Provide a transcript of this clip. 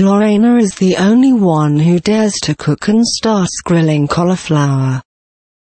Lorena is the only one who dares to cook and starts grilling cauliflower.